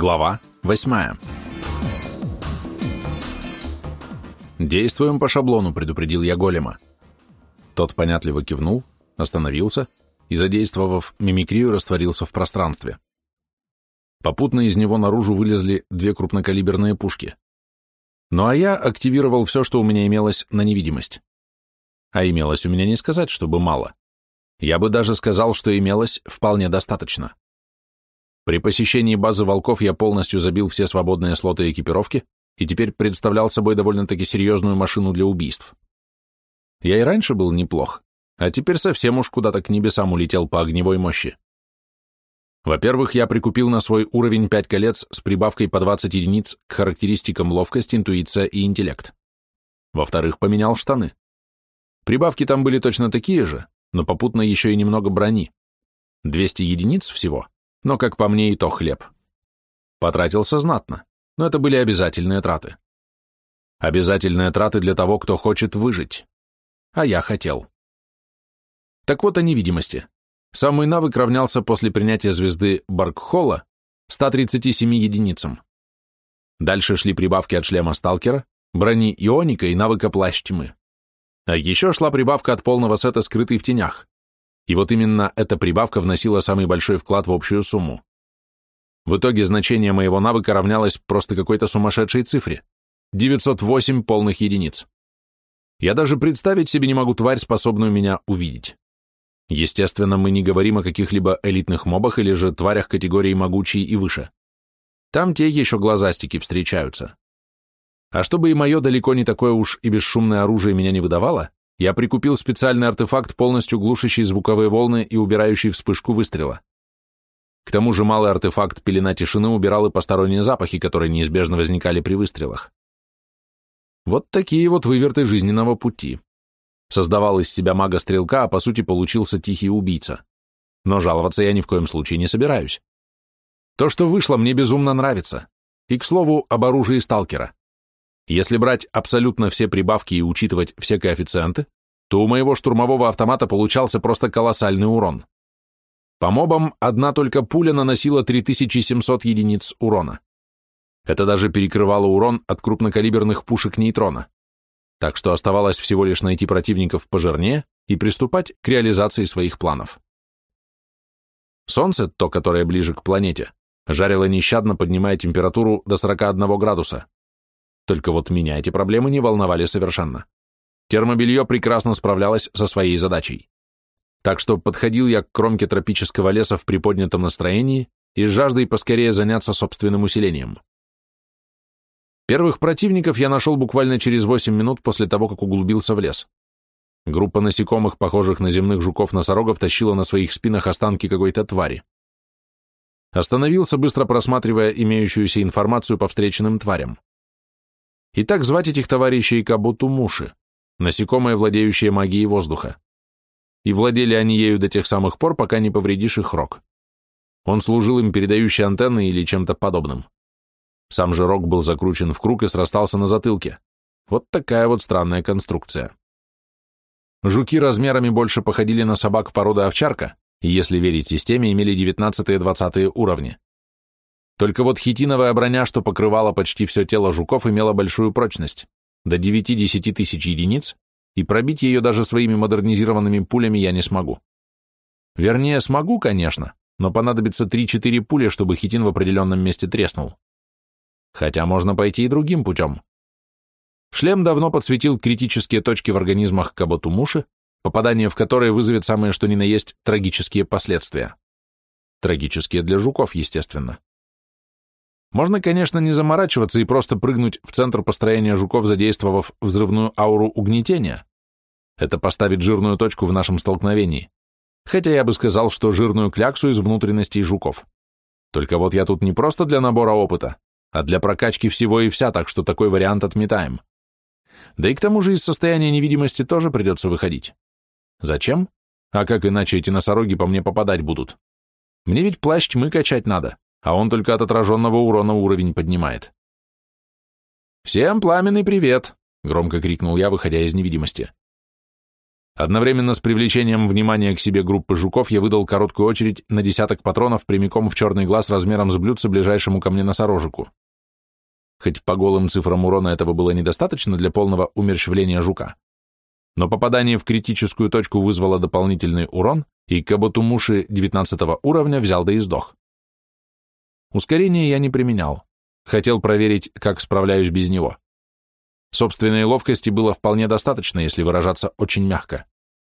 Глава 8. «Действуем по шаблону», — предупредил я голема. Тот понятливо кивнул, остановился и, задействовав мимикрию, растворился в пространстве. Попутно из него наружу вылезли две крупнокалиберные пушки. Ну а я активировал все, что у меня имелось на невидимость. А имелось у меня не сказать, чтобы мало. Я бы даже сказал, что имелось вполне достаточно. При посещении базы волков я полностью забил все свободные слоты экипировки и теперь представлял собой довольно-таки серьезную машину для убийств. Я и раньше был неплох, а теперь совсем уж куда-то к небесам улетел по огневой мощи. Во-первых, я прикупил на свой уровень 5 колец с прибавкой по 20 единиц к характеристикам ловкость, интуиция и интеллект. Во-вторых, поменял штаны. Прибавки там были точно такие же, но попутно еще и немного брони. 200 единиц всего но, как по мне, и то хлеб. Потратился знатно, но это были обязательные траты. Обязательные траты для того, кто хочет выжить. А я хотел. Так вот о невидимости. Самый навык равнялся после принятия звезды Баркхолла 137 единицам. Дальше шли прибавки от шлема сталкера, брони ионика и навыка плащ тьмы. А еще шла прибавка от полного сета «Скрытый в тенях», и вот именно эта прибавка вносила самый большой вклад в общую сумму. В итоге значение моего навыка равнялось просто какой-то сумасшедшей цифре. 908 полных единиц. Я даже представить себе не могу тварь, способную меня увидеть. Естественно, мы не говорим о каких-либо элитных мобах или же тварях категории могучий и выше. Там те еще глазастики встречаются. А чтобы и мое далеко не такое уж и бесшумное оружие меня не выдавало, я прикупил специальный артефакт, полностью глушащий звуковые волны и убирающий вспышку выстрела. К тому же малый артефакт пелена тишины убирал и посторонние запахи, которые неизбежно возникали при выстрелах. Вот такие вот выверты жизненного пути. Создавал из себя мага-стрелка, а по сути получился тихий убийца. Но жаловаться я ни в коем случае не собираюсь. То, что вышло, мне безумно нравится. И, к слову, об оружии сталкера. Если брать абсолютно все прибавки и учитывать все коэффициенты, то у моего штурмового автомата получался просто колоссальный урон. По мобам одна только пуля наносила 3700 единиц урона. Это даже перекрывало урон от крупнокалиберных пушек нейтрона. Так что оставалось всего лишь найти противников пожирнее и приступать к реализации своих планов. Солнце, то, которое ближе к планете, жарило нещадно, поднимая температуру до 41 градуса. Только вот меня эти проблемы не волновали совершенно. Термобелье прекрасно справлялось со своей задачей. Так что подходил я к кромке тропического леса в приподнятом настроении и с жаждой поскорее заняться собственным усилением. Первых противников я нашел буквально через 8 минут после того, как углубился в лес. Группа насекомых, похожих на земных жуков-носорогов, тащила на своих спинах останки какой-то твари. Остановился, быстро просматривая имеющуюся информацию по встреченным тварям. И так звать этих товарищей Кабутумуши, насекомые, владеющие магией воздуха. И владели они ею до тех самых пор, пока не повредишь их рог. Он служил им передающей антенной или чем-то подобным. Сам же рог был закручен в круг и срастался на затылке. Вот такая вот странная конструкция. Жуки размерами больше походили на собак породы овчарка, и, если верить системе, имели 19 и 20 уровни. Только вот хитиновая броня, что покрывала почти все тело жуков, имела большую прочность, до 9-10 тысяч единиц, и пробить ее даже своими модернизированными пулями я не смогу. Вернее, смогу, конечно, но понадобится 3-4 пули, чтобы хитин в определенном месте треснул. Хотя можно пойти и другим путем. Шлем давно подсветил критические точки в организмах каботумуши, попадание в которые вызовет самое что ни на есть трагические последствия. Трагические для жуков, естественно. Можно, конечно, не заморачиваться и просто прыгнуть в центр построения жуков, задействовав взрывную ауру угнетения. Это поставит жирную точку в нашем столкновении. Хотя я бы сказал, что жирную кляксу из внутренностей жуков. Только вот я тут не просто для набора опыта, а для прокачки всего и вся, так что такой вариант отметаем. Да и к тому же из состояния невидимости тоже придется выходить. Зачем? А как иначе эти носороги по мне попадать будут? Мне ведь плащ тьмы качать надо а он только от отраженного урона уровень поднимает. «Всем пламенный привет!» — громко крикнул я, выходя из невидимости. Одновременно с привлечением внимания к себе группы жуков я выдал короткую очередь на десяток патронов прямиком в черный глаз размером с блюдце ближайшему ко мне носорожику. Хоть по голым цифрам урона этого было недостаточно для полного умерщвления жука, но попадание в критическую точку вызвало дополнительный урон, и Каботумуши 19 уровня взял да и сдох. Ускорение я не применял. Хотел проверить, как справляюсь без него. Собственной ловкости было вполне достаточно, если выражаться очень мягко.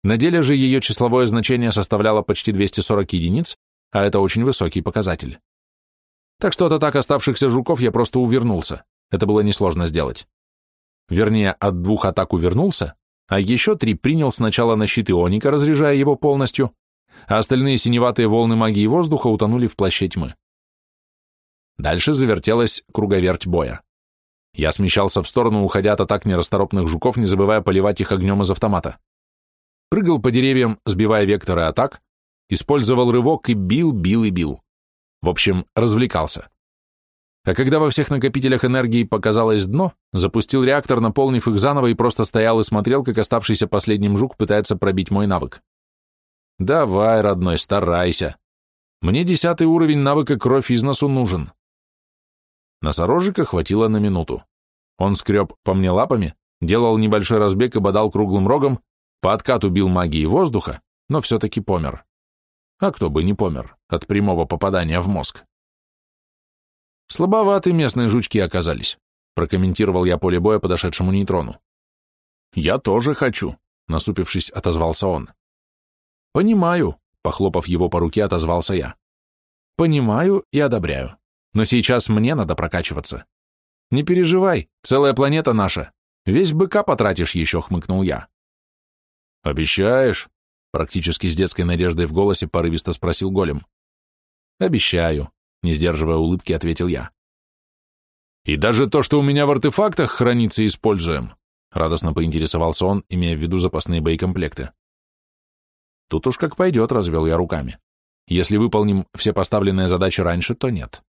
На деле же ее числовое значение составляло почти 240 единиц, а это очень высокий показатель. Так что от атак оставшихся жуков я просто увернулся. Это было несложно сделать. Вернее, от двух атак увернулся, а еще три принял сначала на щит Ионика, разряжая его полностью, а остальные синеватые волны магии воздуха утонули в плаще тьмы. Дальше завертелась круговерть боя. Я смещался в сторону, уходя от атак нерасторопных жуков, не забывая поливать их огнем из автомата. Прыгал по деревьям, сбивая векторы атак, использовал рывок и бил, бил и бил. В общем, развлекался. А когда во всех накопителях энергии показалось дно, запустил реактор, наполнив их заново, и просто стоял и смотрел, как оставшийся последним жук пытается пробить мой навык. Давай, родной, старайся. Мне десятый уровень навыка кровь из носу нужен. Носорожика хватило на минуту. Он скреб по мне лапами, делал небольшой разбег и бодал круглым рогом, по откату бил магией воздуха, но все-таки помер. А кто бы не помер от прямого попадания в мозг. Слабоваты местные жучки оказались, прокомментировал я поле боя подошедшему нейтрону. Я тоже хочу, насупившись, отозвался он. Понимаю, похлопав его по руке, отозвался я. Понимаю и одобряю. Но сейчас мне надо прокачиваться. Не переживай, целая планета наша. Весь быка потратишь еще, хмыкнул я. Обещаешь? Практически с детской надеждой в голосе порывисто спросил голем. Обещаю, не сдерживая улыбки, ответил я. И даже то, что у меня в артефактах хранится, используем, радостно поинтересовался он, имея в виду запасные боекомплекты. Тут уж как пойдет, развел я руками. Если выполним все поставленные задачи раньше, то нет.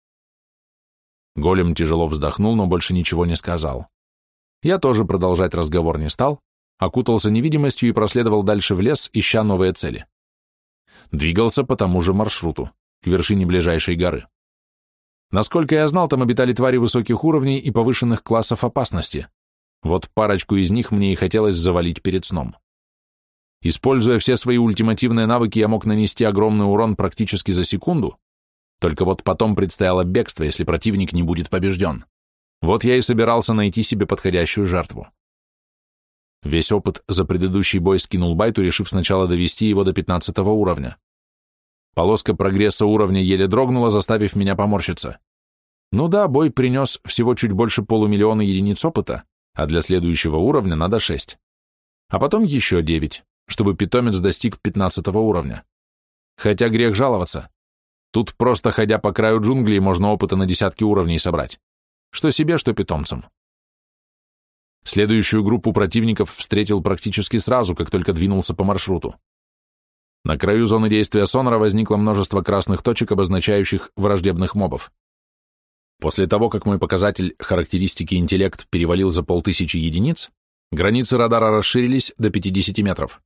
Голем тяжело вздохнул, но больше ничего не сказал. Я тоже продолжать разговор не стал, окутался невидимостью и проследовал дальше в лес, ища новые цели. Двигался по тому же маршруту, к вершине ближайшей горы. Насколько я знал, там обитали твари высоких уровней и повышенных классов опасности. Вот парочку из них мне и хотелось завалить перед сном. Используя все свои ультимативные навыки, я мог нанести огромный урон практически за секунду, только вот потом предстояло бегство, если противник не будет побежден. Вот я и собирался найти себе подходящую жертву. Весь опыт за предыдущий бой скинул Байту, решив сначала довести его до 15 уровня. Полоска прогресса уровня еле дрогнула, заставив меня поморщиться. Ну да, бой принес всего чуть больше полумиллиона единиц опыта, а для следующего уровня надо 6. А потом еще 9, чтобы питомец достиг 15 уровня. Хотя грех жаловаться. Тут просто ходя по краю джунглей можно опыта на десятки уровней собрать. Что себе, что питомцам. Следующую группу противников встретил практически сразу, как только двинулся по маршруту. На краю зоны действия сонора возникло множество красных точек, обозначающих враждебных мобов. После того, как мой показатель характеристики интеллект перевалил за полтысячи единиц, границы радара расширились до 50 метров.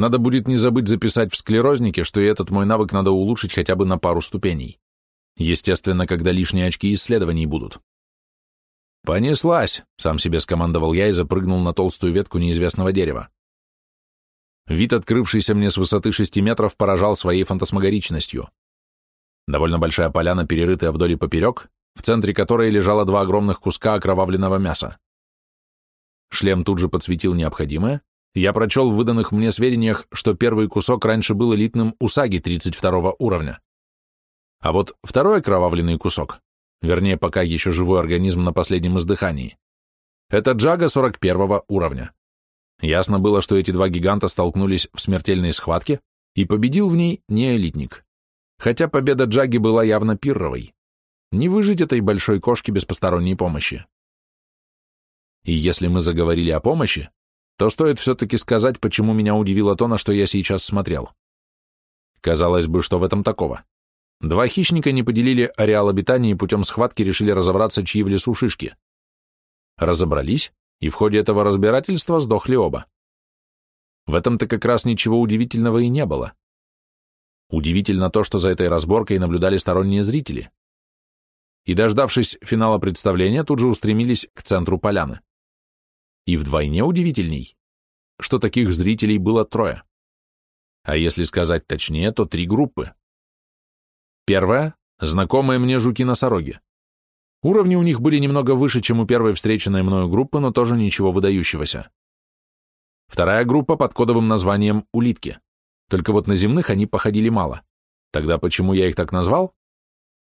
Надо будет не забыть записать в склерознике, что и этот мой навык надо улучшить хотя бы на пару ступеней. Естественно, когда лишние очки исследований будут. «Понеслась!» — сам себе скомандовал я и запрыгнул на толстую ветку неизвестного дерева. Вид, открывшийся мне с высоты шести метров, поражал своей фантасмагоричностью. Довольно большая поляна, перерытая вдоль и поперек, в центре которой лежало два огромных куска окровавленного мяса. Шлем тут же подсветил необходимое, я прочел в выданных мне сведениях, что первый кусок раньше был элитным Усаги 32 уровня. А вот второй окровавленный кусок, вернее, пока еще живой организм на последнем издыхании, это Джага 41 уровня. Ясно было, что эти два гиганта столкнулись в смертельной схватке, и победил в ней не элитник. Хотя победа Джаги была явно пирровой. Не выжить этой большой кошке без посторонней помощи. И если мы заговорили о помощи, то стоит все-таки сказать, почему меня удивило то, на что я сейчас смотрел. Казалось бы, что в этом такого? Два хищника не поделили ареал обитания и путем схватки решили разобраться, чьи в лесу шишки. Разобрались, и в ходе этого разбирательства сдохли оба. В этом-то как раз ничего удивительного и не было. Удивительно то, что за этой разборкой наблюдали сторонние зрители. И, дождавшись финала представления, тут же устремились к центру поляны. И вдвойне удивительней, что таких зрителей было трое. А если сказать точнее, то три группы. Первая — знакомые мне жуки-носороги. Уровни у них были немного выше, чем у первой встреченной мною группы, но тоже ничего выдающегося. Вторая группа под кодовым названием «Улитки». Только вот на земных они походили мало. Тогда почему я их так назвал?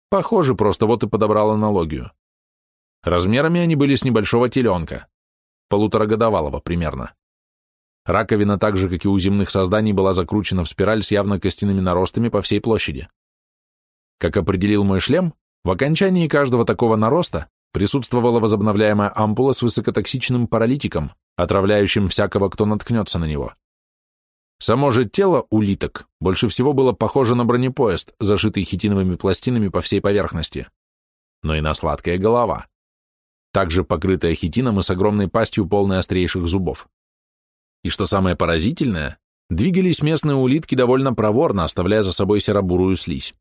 Похоже, просто вот и подобрал аналогию. Размерами они были с небольшого теленка, полуторагодовалого примерно. Раковина, так же, как и у земных созданий, была закручена в спираль с явно костяными наростами по всей площади. Как определил мой шлем, в окончании каждого такого нароста присутствовала возобновляемая ампула с высокотоксичным паралитиком, отравляющим всякого, кто наткнется на него. Само же тело улиток больше всего было похоже на бронепоезд, зашитый хитиновыми пластинами по всей поверхности, но и на сладкая голова, также покрытая хитином и с огромной пастью, полной острейших зубов. И что самое поразительное, двигались местные улитки довольно проворно, оставляя за собой серобурую слизь.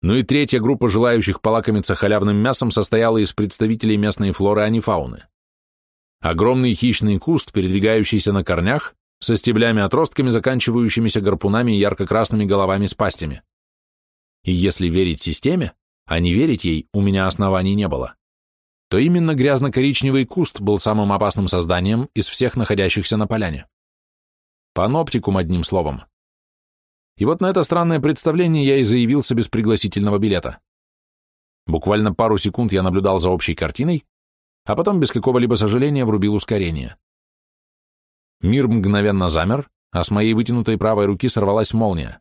Ну и третья группа желающих полакомиться халявным мясом состояла из представителей местной флоры, а не фауны. Огромный хищный куст, передвигающийся на корнях, со стеблями-отростками, заканчивающимися гарпунами и ярко-красными головами с пастями. И если верить системе, а не верить ей у меня оснований не было, то именно грязно-коричневый куст был самым опасным созданием из всех находящихся на поляне. Паноптикум, одним словом. И вот на это странное представление я и заявился без пригласительного билета. Буквально пару секунд я наблюдал за общей картиной, а потом без какого-либо сожаления врубил ускорение. Мир мгновенно замер, а с моей вытянутой правой руки сорвалась молния.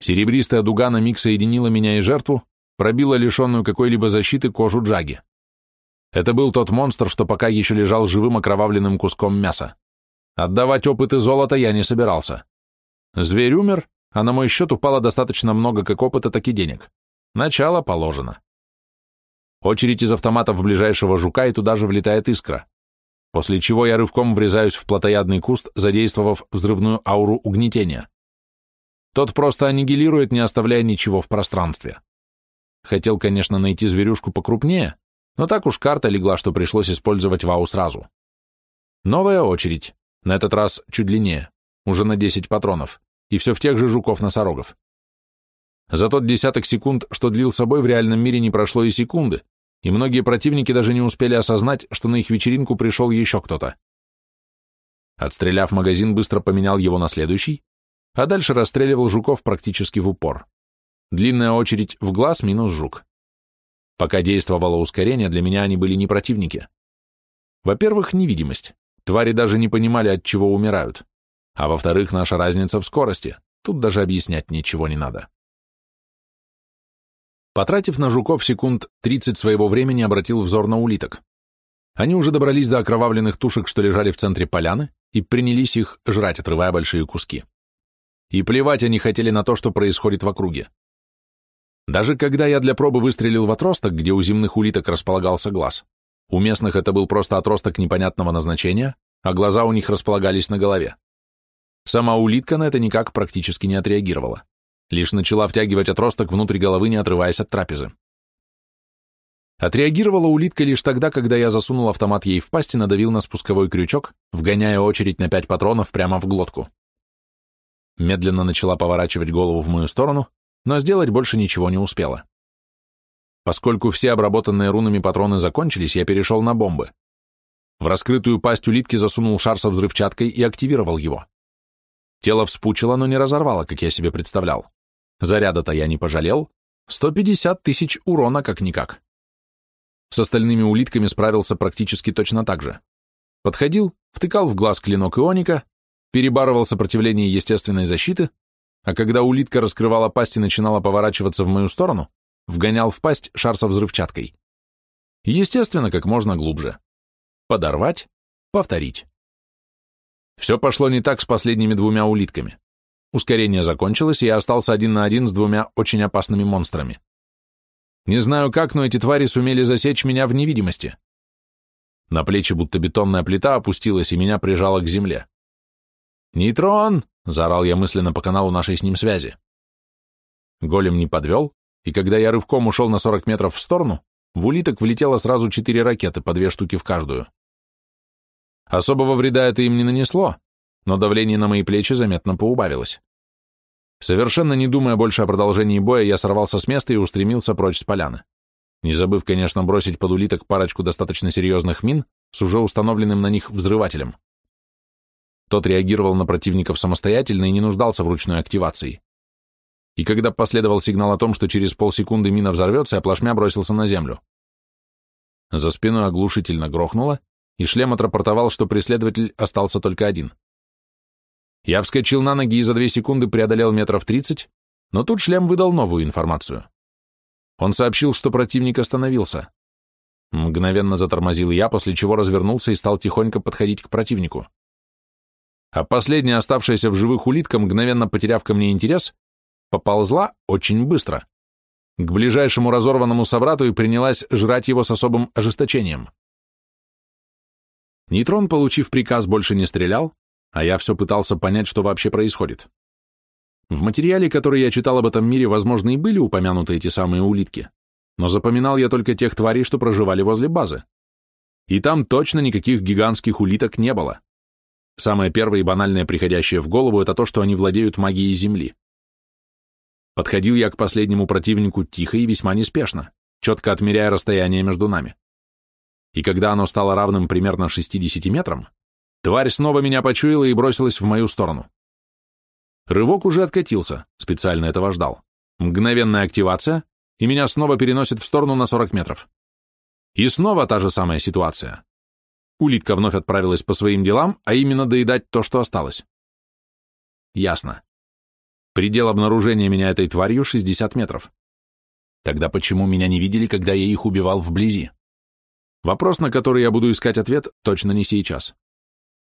Серебристая дуга на миг соединила меня и жертву, пробила лишенную какой-либо защиты кожу Джаги. Это был тот монстр, что пока еще лежал живым окровавленным куском мяса. Отдавать опыты золота я не собирался. Зверь умер, а на мой счет упало достаточно много как опыта, так и денег. Начало положено. Очередь из автоматов ближайшего жука, и туда же влетает искра после чего я рывком врезаюсь в плотоядный куст, задействовав взрывную ауру угнетения. Тот просто аннигилирует, не оставляя ничего в пространстве. Хотел, конечно, найти зверюшку покрупнее, но так уж карта легла, что пришлось использовать вау сразу. Новая очередь, на этот раз чуть длиннее, уже на 10 патронов, и все в тех же жуков-носорогов. За тот десяток секунд, что длил собой, в реальном мире не прошло и секунды, и многие противники даже не успели осознать, что на их вечеринку пришел еще кто-то. Отстреляв магазин, быстро поменял его на следующий, а дальше расстреливал жуков практически в упор. Длинная очередь в глаз минус жук. Пока действовало ускорение, для меня они были не противники. Во-первых, невидимость. Твари даже не понимали, от чего умирают. А во-вторых, наша разница в скорости. Тут даже объяснять ничего не надо. Потратив на жуков секунд 30 своего времени, обратил взор на улиток. Они уже добрались до окровавленных тушек, что лежали в центре поляны, и принялись их жрать, отрывая большие куски. И плевать они хотели на то, что происходит в округе. Даже когда я для пробы выстрелил в отросток, где у земных улиток располагался глаз, у местных это был просто отросток непонятного назначения, а глаза у них располагались на голове. Сама улитка на это никак практически не отреагировала лишь начала втягивать отросток внутрь головы, не отрываясь от трапезы. Отреагировала улитка лишь тогда, когда я засунул автомат ей в пасть и надавил на спусковой крючок, вгоняя очередь на пять патронов прямо в глотку. Медленно начала поворачивать голову в мою сторону, но сделать больше ничего не успела. Поскольку все обработанные рунами патроны закончились, я перешел на бомбы. В раскрытую пасть улитки засунул шар со взрывчаткой и активировал его. Тело вспучило, но не разорвало, как я себе представлял. Заряда-то я не пожалел. 150 тысяч урона как-никак. С остальными улитками справился практически точно так же. Подходил, втыкал в глаз клинок ионика, перебарывал сопротивление естественной защиты, а когда улитка раскрывала пасть и начинала поворачиваться в мою сторону, вгонял в пасть шар со взрывчаткой. Естественно, как можно глубже. Подорвать, повторить. Все пошло не так с последними двумя улитками. Ускорение закончилось, и я остался один на один с двумя очень опасными монстрами. Не знаю как, но эти твари сумели засечь меня в невидимости. На плечи будто бетонная плита опустилась и меня прижала к земле. «Нейтрон!» — заорал я мысленно по каналу нашей с ним связи. Голем не подвел, и когда я рывком ушел на 40 метров в сторону, в улиток влетело сразу четыре ракеты, по две штуки в каждую. Особого вреда это им не нанесло, но давление на мои плечи заметно поубавилось. Совершенно не думая больше о продолжении боя, я сорвался с места и устремился прочь с поляны. Не забыв, конечно, бросить под улиток парочку достаточно серьезных мин с уже установленным на них взрывателем. Тот реагировал на противников самостоятельно и не нуждался в ручной активации. И когда последовал сигнал о том, что через полсекунды мина взорвется, я плашмя бросился на землю. За спиной оглушительно грохнуло, и шлем отрапортовал, что преследователь остался только один. Я вскочил на ноги и за две секунды преодолел метров тридцать, но тут шлем выдал новую информацию. Он сообщил, что противник остановился. Мгновенно затормозил я, после чего развернулся и стал тихонько подходить к противнику. А последняя оставшаяся в живых улитка, мгновенно потеряв ко мне интерес, поползла очень быстро к ближайшему разорванному собрату и принялась жрать его с особым ожесточением. Нейтрон, получив приказ, больше не стрелял, а я все пытался понять, что вообще происходит. В материале, который я читал об этом мире, возможно, и были упомянуты эти самые улитки, но запоминал я только тех тварей, что проживали возле базы. И там точно никаких гигантских улиток не было. Самое первое и банальное, приходящее в голову, это то, что они владеют магией Земли. Подходил я к последнему противнику тихо и весьма неспешно, четко отмеряя расстояние между нами. И когда оно стало равным примерно 60 метрам, тварь снова меня почуяла и бросилась в мою сторону. Рывок уже откатился, специально этого ждал. Мгновенная активация, и меня снова переносит в сторону на 40 метров. И снова та же самая ситуация. Улитка вновь отправилась по своим делам, а именно доедать то, что осталось. Ясно. Предел обнаружения меня этой тварью 60 метров. Тогда почему меня не видели, когда я их убивал вблизи? Вопрос, на который я буду искать ответ, точно не сейчас.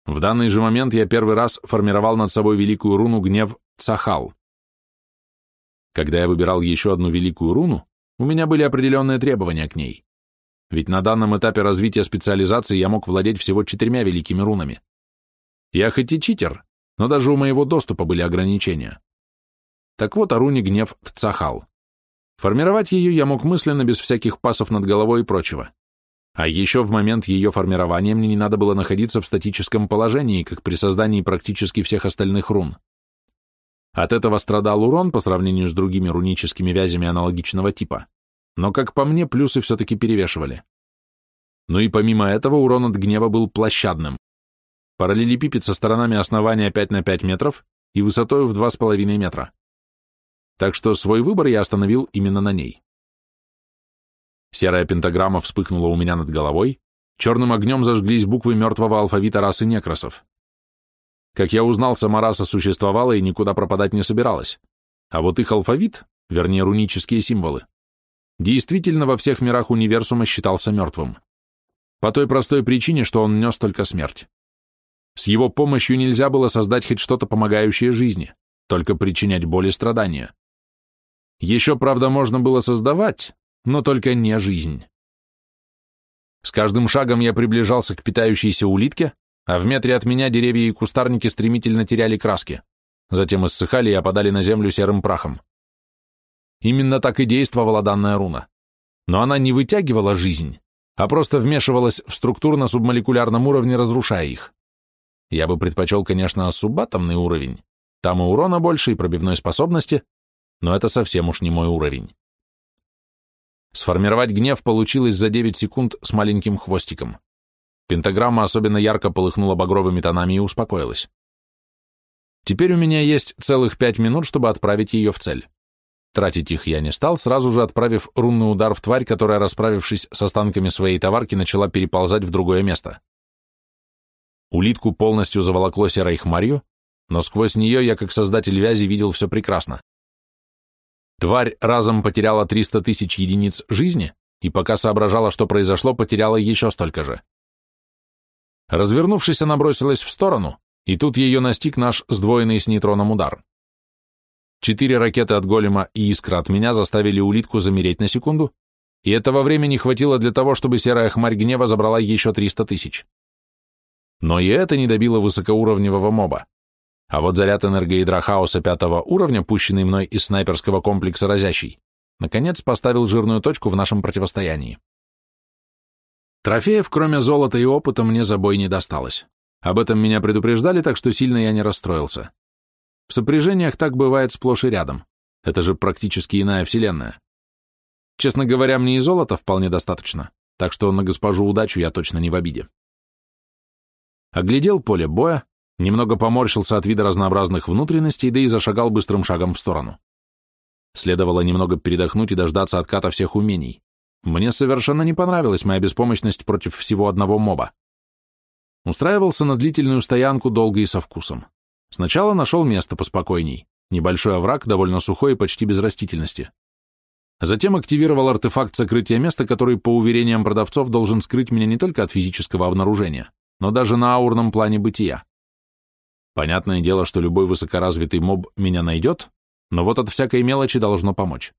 В данный же момент я первый раз формировал над собой великую руну гнев Цахал. Когда я выбирал еще одну великую руну, у меня были определенные требования к ней. Ведь на данном этапе развития специализации я мог владеть всего четырьмя великими рунами. Я хоть и читер, но даже у моего доступа были ограничения. Так вот о руне гнев Тцахал. Формировать ее я мог мысленно, без всяких пасов над головой и прочего. А еще в момент ее формирования мне не надо было находиться в статическом положении, как при создании практически всех остальных рун. От этого страдал урон по сравнению с другими руническими вязями аналогичного типа, но, как по мне, плюсы все-таки перевешивали. Ну и помимо этого урон от гнева был площадным. Параллелепипед со сторонами основания 5 на 5 метров и высотой в 2,5 метра. Так что свой выбор я остановил именно на ней. Серая пентаграмма вспыхнула у меня над головой, черным огнем зажглись буквы мертвого алфавита расы некросов. Как я узнал, сама раса существовала и никуда пропадать не собиралась. А вот их алфавит, вернее рунические символы, действительно во всех мирах универсума считался мертвым. По той простой причине, что он нес только смерть. С его помощью нельзя было создать хоть что-то помогающее жизни, только причинять боль и страдания. Еще, правда, можно было создавать, но только не жизнь. С каждым шагом я приближался к питающейся улитке, а в метре от меня деревья и кустарники стремительно теряли краски, затем иссыхали и опадали на землю серым прахом. Именно так и действовала данная руна. Но она не вытягивала жизнь, а просто вмешивалась в структуру на субмолекулярном уровне, разрушая их. Я бы предпочел, конечно, субатомный уровень. Там и урона больше, и пробивной способности, но это совсем уж не мой уровень. Сформировать гнев получилось за 9 секунд с маленьким хвостиком. Пентаграмма особенно ярко полыхнула багровыми тонами и успокоилась. Теперь у меня есть целых пять минут, чтобы отправить ее в цель. Тратить их я не стал, сразу же отправив рунный удар в тварь, которая, расправившись с останками своей товарки, начала переползать в другое место. Улитку полностью заволокло серой хмарью, но сквозь нее я, как создатель вязи, видел все прекрасно. Тварь разом потеряла 300 тысяч единиц жизни, и пока соображала, что произошло, потеряла еще столько же. Развернувшись, она бросилась в сторону, и тут ее настиг наш сдвоенный с нейтроном удар. Четыре ракеты от голема и искра от меня заставили улитку замереть на секунду, и этого времени хватило для того, чтобы серая хмарь гнева забрала еще 300 тысяч. Но и это не добило высокоуровневого моба. А вот заряд энергоядра хаоса пятого уровня, пущенный мной из снайперского комплекса «Разящий», наконец поставил жирную точку в нашем противостоянии. Трофеев, кроме золота и опыта, мне за бой не досталось. Об этом меня предупреждали, так что сильно я не расстроился. В сопряжениях так бывает сплошь и рядом. Это же практически иная вселенная. Честно говоря, мне и золота вполне достаточно, так что на госпожу удачу я точно не в обиде. Оглядел поле боя, немного поморщился от вида разнообразных внутренностей, да и зашагал быстрым шагом в сторону. Следовало немного передохнуть и дождаться отката всех умений. Мне совершенно не понравилась моя беспомощность против всего одного моба. Устраивался на длительную стоянку долго и со вкусом. Сначала нашел место поспокойней, небольшой овраг, довольно сухой и почти без растительности. Затем активировал артефакт сокрытия места, который, по уверениям продавцов, должен скрыть меня не только от физического обнаружения, но даже на аурном плане бытия. Понятное дело, что любой высокоразвитый моб меня найдет, но вот от всякой мелочи должно помочь.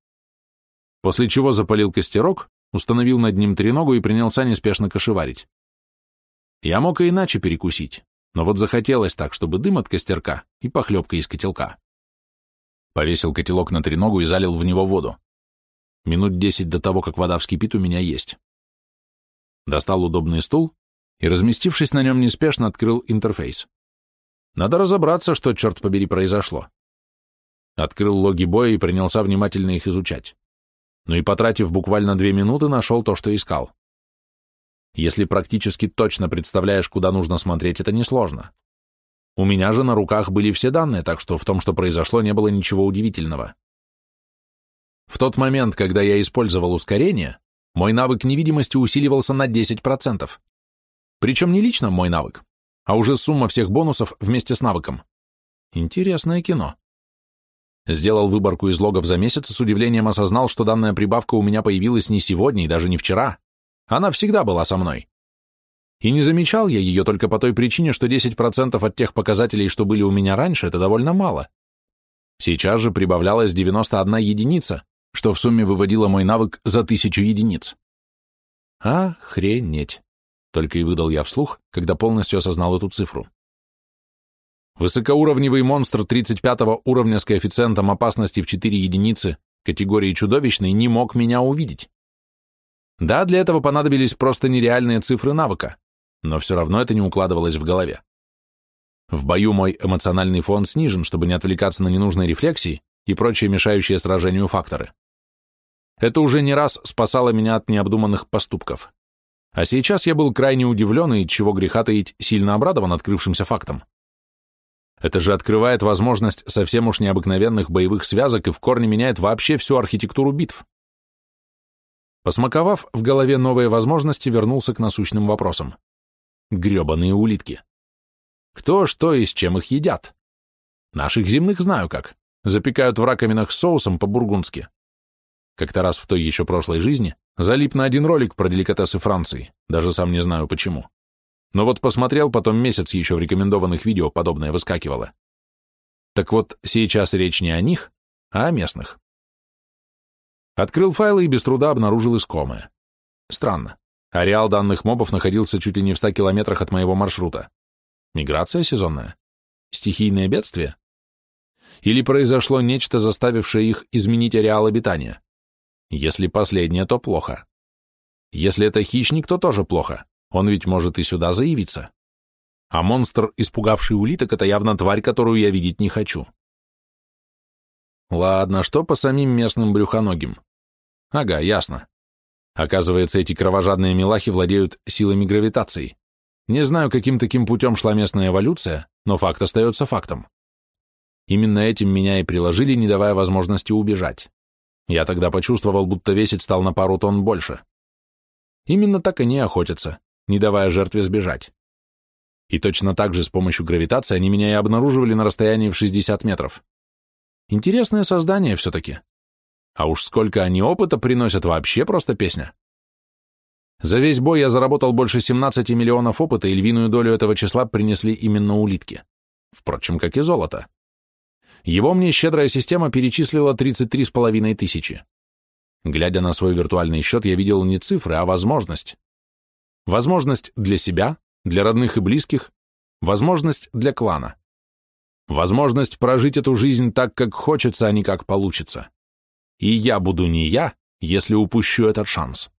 После чего запалил костерок, установил над ним треногу и принялся неспешно кошеварить. Я мог и иначе перекусить, но вот захотелось так, чтобы дым от костерка и похлебка из котелка. Повесил котелок на треногу и залил в него воду. Минут десять до того, как вода вскипит, у меня есть. Достал удобный стул и, разместившись на нем неспешно, открыл интерфейс. Надо разобраться, что, черт побери, произошло. Открыл логи боя и принялся внимательно их изучать. Но и потратив буквально две минуты, нашел то, что искал. Если практически точно представляешь, куда нужно смотреть, это несложно. У меня же на руках были все данные, так что в том, что произошло, не было ничего удивительного. В тот момент, когда я использовал ускорение, мой навык невидимости усиливался на 10%. Причем не лично мой навык, а уже сумма всех бонусов вместе с навыком. Интересное кино. Сделал выборку из логов за месяц и с удивлением осознал, что данная прибавка у меня появилась не сегодня и даже не вчера. Она всегда была со мной. И не замечал я ее только по той причине, что 10% от тех показателей, что были у меня раньше, это довольно мало. Сейчас же прибавлялась 91 единица, что в сумме выводило мой навык за 1000 единиц. Охренеть! Только и выдал я вслух, когда полностью осознал эту цифру. Высокоуровневый монстр 35 уровня с коэффициентом опасности в 4 единицы категории чудовищный не мог меня увидеть. Да, для этого понадобились просто нереальные цифры навыка, но все равно это не укладывалось в голове. В бою мой эмоциональный фон снижен, чтобы не отвлекаться на ненужные рефлексии и прочие мешающие сражению факторы. Это уже не раз спасало меня от необдуманных поступков. А сейчас я был крайне удивлен и, чего греха таить, сильно обрадован открывшимся фактом. Это же открывает возможность совсем уж необыкновенных боевых связок и в корне меняет вообще всю архитектуру битв. Посмаковав в голове новые возможности, вернулся к насущным вопросам. Гребаные улитки. Кто, что и с чем их едят? Наших земных знаю как. Запекают в раковинах с соусом по-бургундски. Как-то раз в той еще прошлой жизни залип на один ролик про деликатесы Франции, даже сам не знаю почему. Но вот посмотрел, потом месяц еще в рекомендованных видео подобное выскакивало. Так вот, сейчас речь не о них, а о местных. Открыл файлы и без труда обнаружил искомое. Странно. Ареал данных мобов находился чуть ли не в 100 километрах от моего маршрута. Миграция сезонная? Стихийное бедствие? Или произошло нечто, заставившее их изменить ареал обитания? Если последнее, то плохо. Если это хищник, то тоже плохо. Он ведь может и сюда заявиться. А монстр, испугавший улиток, это явно тварь, которую я видеть не хочу. Ладно, что по самим местным брюхоногим? Ага, ясно. Оказывается, эти кровожадные милахи владеют силами гравитации. Не знаю, каким таким путем шла местная эволюция, но факт остается фактом. Именно этим меня и приложили, не давая возможности убежать. Я тогда почувствовал, будто весить стал на пару тонн больше. Именно так они охотятся, не давая жертве сбежать. И точно так же с помощью гравитации они меня и обнаруживали на расстоянии в 60 метров. Интересное создание все-таки. А уж сколько они опыта приносят, вообще просто песня. За весь бой я заработал больше 17 миллионов опыта, и львиную долю этого числа принесли именно улитки. Впрочем, как и золото. Его мне щедрая система перечислила 33,5 тысячи. Глядя на свой виртуальный счет, я видел не цифры, а возможность. Возможность для себя, для родных и близких, возможность для клана. Возможность прожить эту жизнь так, как хочется, а не как получится. И я буду не я, если упущу этот шанс.